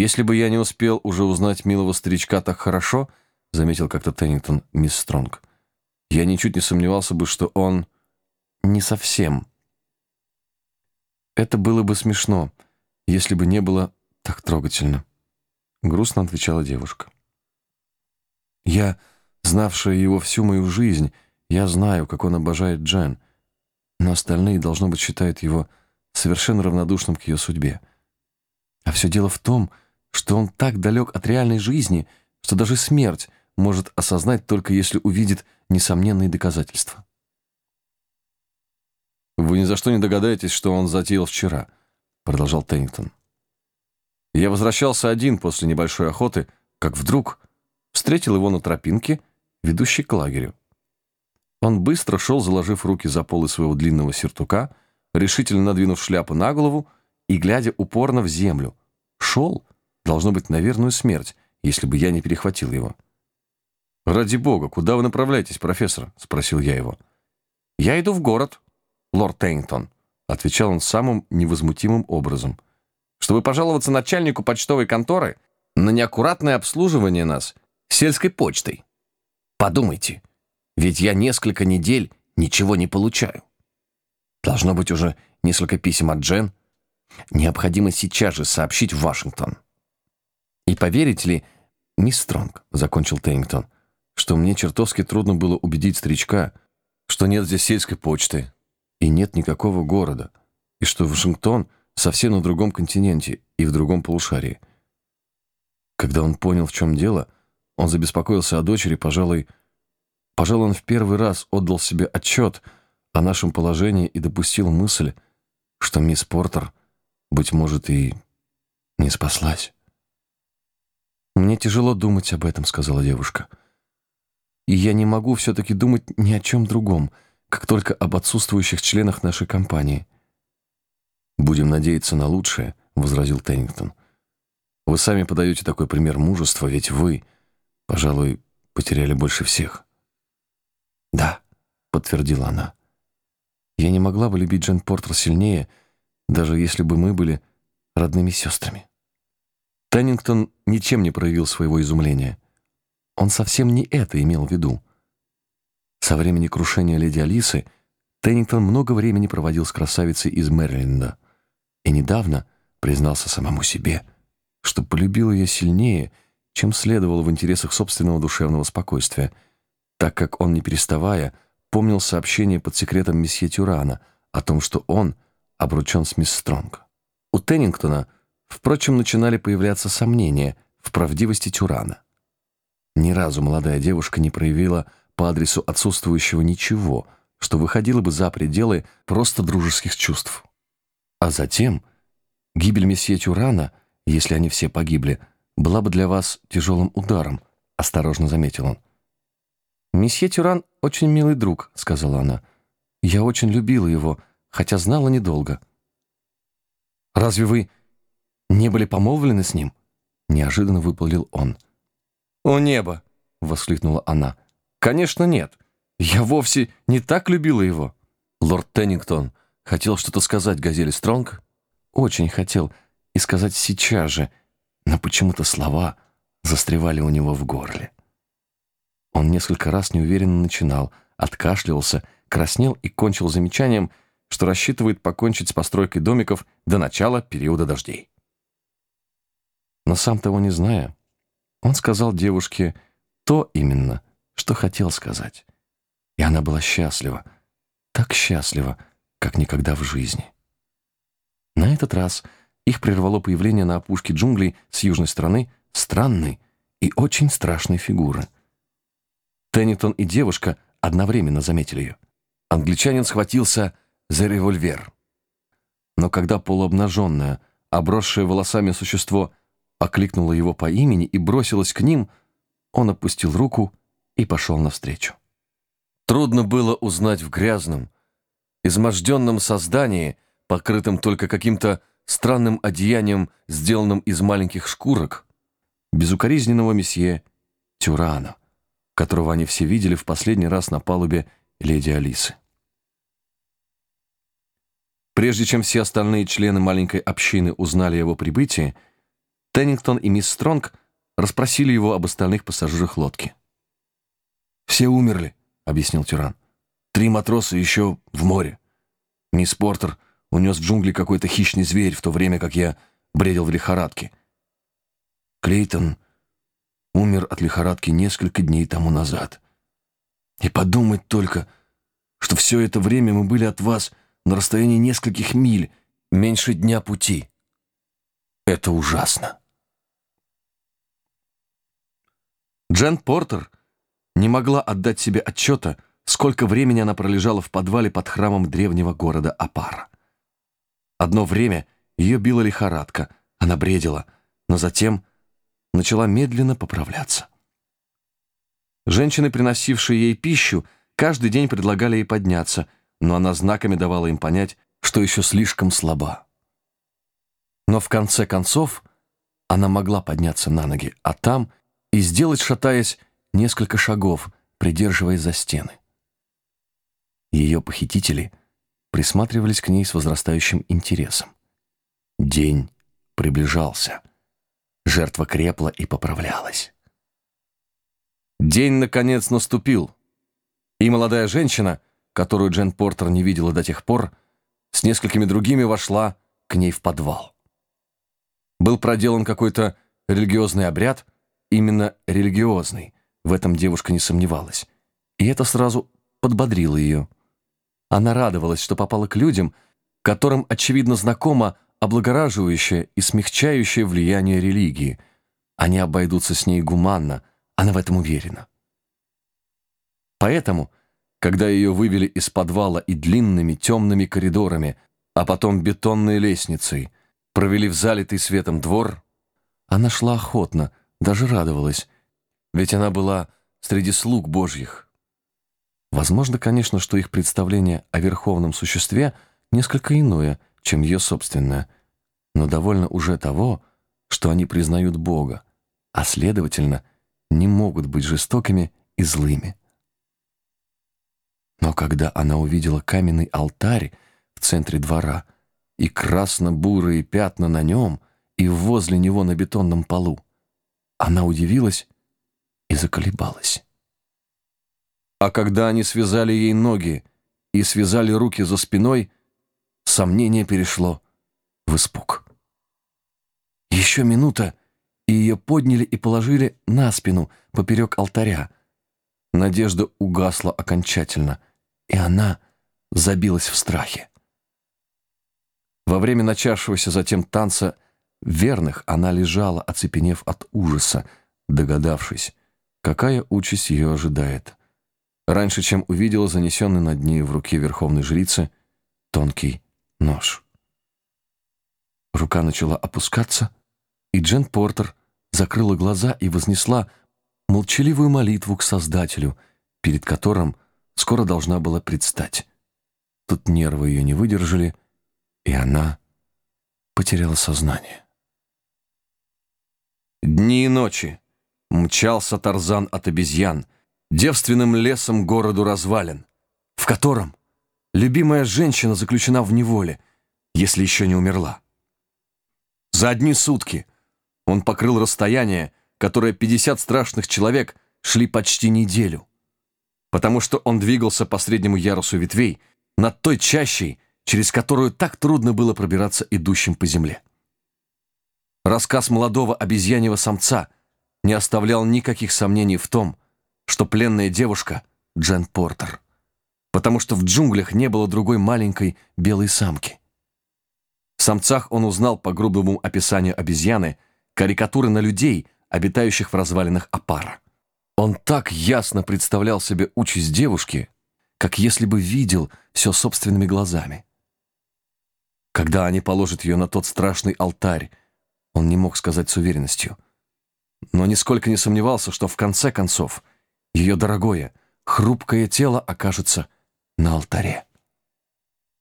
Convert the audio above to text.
«Если бы я не успел уже узнать милого старичка так хорошо», заметил как-то Теннингтон мисс Стронг, «я ничуть не сомневался бы, что он не совсем». «Это было бы смешно, если бы не было так трогательно», грустно отвечала девушка. «Я, знавшая его всю мою жизнь, я знаю, как он обожает Джен, но остальные, должно быть, считают его совершенно равнодушным к ее судьбе. А все дело в том, что он так далек от реальной жизни, что даже смерть может осознать только если увидит несомненные доказательства. «Вы ни за что не догадаетесь, что он затеял вчера», — продолжал Теннингтон. «Я возвращался один после небольшой охоты, как вдруг встретил его на тропинке, ведущей к лагерю. Он быстро шел, заложив руки за полы своего длинного сюртука, решительно надвинув шляпу на голову и глядя упорно в землю. Шел, должно быть, на верную смерть, если бы я не перехватил его. «Ради бога, куда вы направляетесь, профессор?» — спросил я его. «Я иду в город, лорд Тейнтон», — отвечал он самым невозмутимым образом, «чтобы пожаловаться начальнику почтовой конторы на неаккуратное обслуживание нас сельской почтой. Подумайте, ведь я несколько недель ничего не получаю. Должно быть уже несколько писем от Джен. Необходимо сейчас же сообщить в Вашингтон. И поверите ли, мисс Стронг, закончил Тейнгтон, что мне чертовски трудно было убедить старичка, что нет здесь сельской почты и нет никакого города, и что Вашингтон совсем на другом континенте и в другом полушарии. Когда он понял, в чем дело, он забеспокоился о дочери, пожалуй, пожалуй, он в первый раз отдал себе отчет — о нашем положении и допустил мысль, что мисс Портер, быть может, и не спаслась. «Мне тяжело думать об этом», — сказала девушка. «И я не могу все-таки думать ни о чем другом, как только об отсутствующих членах нашей компании». «Будем надеяться на лучшее», — возразил Теннингтон. «Вы сами подаете такой пример мужества, ведь вы, пожалуй, потеряли больше всех». «Да», — подтвердила она. Я не могла бы любить Джен Портер сильнее, даже если бы мы были родными сестрами. Теннингтон ничем не проявил своего изумления. Он совсем не это имел в виду. Со времени крушения леди Алисы Теннингтон много времени проводил с красавицей из Мэриленда и недавно признался самому себе, что полюбил ее сильнее, чем следовало в интересах собственного душевного спокойствия, так как он, не переставая, помнил сообщение под секретом месье Тюрана о том, что он обручен с мисс Стронг. У Теннингтона, впрочем, начинали появляться сомнения в правдивости Тюрана. Ни разу молодая девушка не проявила по адресу отсутствующего ничего, что выходило бы за пределы просто дружеских чувств. А затем гибель месье Тюрана, если они все погибли, была бы для вас тяжелым ударом, осторожно заметил он. «Месье Тюран очень милый друг», — сказала она. «Я очень любила его, хотя знала недолго». «Разве вы не были помолвлены с ним?» Неожиданно выпалил он. «О небо!» — воскликнула она. «Конечно нет. Я вовсе не так любила его». Лорд Теннингтон хотел что-то сказать Газели Стронг. Очень хотел и сказать сейчас же, но почему-то слова застревали у него в горле. Он несколько раз неуверенно начинал, откашливался, краснел и кончил замечанием, что рассчитывает покончить с постройкой домиков до начала периода дождей. Но сам того не зная, он сказал девушке то именно, что хотел сказать. И она была счастлива, так счастлива, как никогда в жизни. На этот раз их прервало появление на опушке джунглей с южной стороны странной и очень страшной фигуры — Теннитон и девушка одновременно заметили ее. Англичанин схватился за револьвер. Но когда полуобнаженное, обросшее волосами существо окликнуло его по имени и бросилось к ним, он опустил руку и пошел навстречу. Трудно было узнать в грязном, изможденном создании, покрытом только каким-то странным одеянием, сделанным из маленьких шкурок, безукоризненного месье Тюрана которого они все видели в последний раз на палубе леди Алисы. Прежде чем все остальные члены маленькой общины узнали о его прибытии, Теннингтон и мисс Стронг расспросили его об остальных пассажирах лодки. «Все умерли», — объяснил тиран. «Три матроса еще в море. Мисс Портер унес в джунгли какой-то хищный зверь, в то время как я бредил в лихорадке. Клейтон умер от лихорадки несколько дней тому назад. И подумать только, что все это время мы были от вас на расстоянии нескольких миль, меньше дня пути. Это ужасно. Джен Портер не могла отдать себе отчета, сколько времени она пролежала в подвале под храмом древнего города Апара. Одно время ее била лихорадка, она бредила, но затем начала медленно поправляться. Женщины, приносившие ей пищу, каждый день предлагали ей подняться, но она знаками давала им понять, что еще слишком слаба. Но в конце концов она могла подняться на ноги, а там и сделать, шатаясь, несколько шагов, придерживаясь за стены. Ее похитители присматривались к ней с возрастающим интересом. День приближался. Жертва крепла и поправлялась. День, наконец, наступил, и молодая женщина, которую Джен Портер не видела до тех пор, с несколькими другими вошла к ней в подвал. Был проделан какой-то религиозный обряд, именно религиозный, в этом девушка не сомневалась, и это сразу подбодрило ее. Она радовалась, что попала к людям, которым, очевидно, знакомо облагораживающее и смягчающее влияние религии. Они обойдутся с ней гуманно, она в этом уверена. Поэтому, когда ее вывели из подвала и длинными темными коридорами, а потом бетонной лестницей, провели в залитый светом двор, она шла охотно, даже радовалась, ведь она была среди слуг Божьих. Возможно, конечно, что их представление о верховном существе несколько иное, чем ее собственное, но довольно уже того, что они признают Бога, а, следовательно, не могут быть жестокими и злыми. Но когда она увидела каменный алтарь в центре двора и красно-бурые пятна на нем и возле него на бетонном полу, она удивилась и заколебалась. А когда они связали ей ноги и связали руки за спиной, сомнение перешло в испуг. Еще минута, и ее подняли и положили на спину поперек алтаря. Надежда угасла окончательно, и она забилась в страхе. Во время начавшегося затем танца верных она лежала, оцепенев от ужаса, догадавшись, какая участь ее ожидает раньше, чем увидела занесенный над ней в руке верховной жрицы тонкий нож. Рука начала опускаться, и Джен Портер закрыла глаза и вознесла молчаливую молитву к Создателю, перед которым скоро должна была предстать. Тут нервы ее не выдержали, и она потеряла сознание. Дни и ночи мчался Тарзан от обезьян — девственным лесом городу развален, в котором любимая женщина заключена в неволе, если еще не умерла. За одни сутки он покрыл расстояние, которое 50 страшных человек шли почти неделю, потому что он двигался по среднему ярусу ветвей над той чащей, через которую так трудно было пробираться идущим по земле. Рассказ молодого обезьяньего самца не оставлял никаких сомнений в том, что пленная девушка — Джен Портер, потому что в джунглях не было другой маленькой белой самки. В самцах он узнал по грубому описанию обезьяны карикатуры на людей, обитающих в развалинах опара. Он так ясно представлял себе участь девушки, как если бы видел все собственными глазами. Когда они положат ее на тот страшный алтарь, он не мог сказать с уверенностью, но нисколько не сомневался, что в конце концов ее дорогое, хрупкое тело окажется на алтаре.